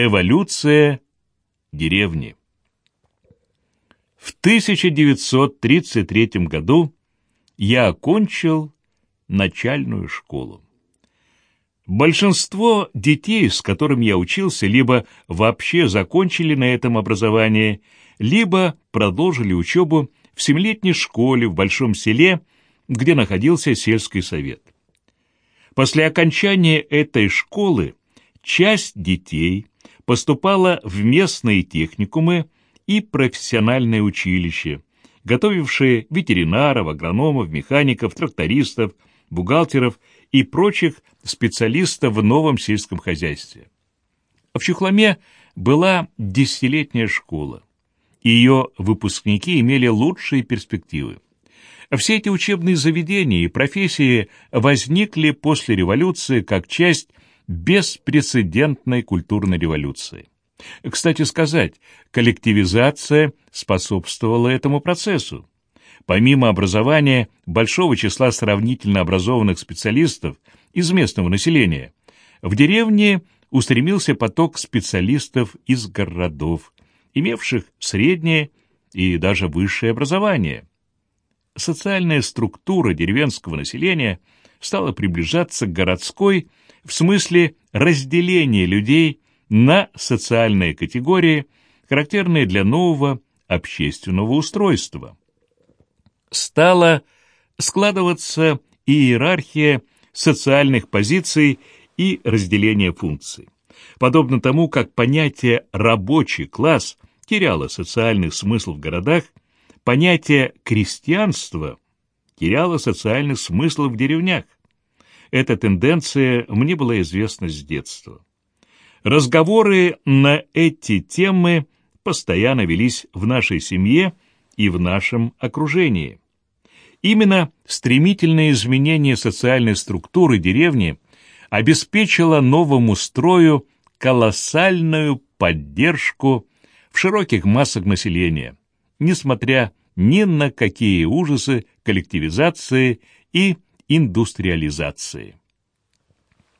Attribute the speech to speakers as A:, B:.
A: Эволюция деревни. В 1933 году я окончил начальную школу. Большинство детей, с которыми я учился, либо вообще закончили на этом образование, либо продолжили учебу в семилетней школе в большом селе, где находился сельский совет. После окончания этой школы часть детей поступала в местные техникумы и профессиональное училище, готовившие ветеринаров, агрономов, механиков, трактористов, бухгалтеров и прочих специалистов в новом сельском хозяйстве. В Чухломе была десятилетняя школа. Ее выпускники имели лучшие перспективы. Все эти учебные заведения и профессии возникли после революции как часть беспрецедентной культурной революции. Кстати сказать, коллективизация способствовала этому процессу. Помимо образования большого числа сравнительно образованных специалистов из местного населения, в деревне устремился поток специалистов из городов, имевших среднее и даже высшее образование. Социальная структура деревенского населения стала приближаться к городской в смысле разделения людей на социальные категории, характерные для нового общественного устройства. Стала складываться иерархия социальных позиций и разделение функций. Подобно тому, как понятие «рабочий класс» теряло социальный смысл в городах, понятие «крестьянство» теряло социальный смысл в деревнях. Эта тенденция мне была известна с детства. Разговоры на эти темы постоянно велись в нашей семье и в нашем окружении. Именно стремительное изменение социальной структуры деревни обеспечило новому строю колоссальную поддержку в широких массах населения, несмотря ни на какие ужасы коллективизации и индустриализации.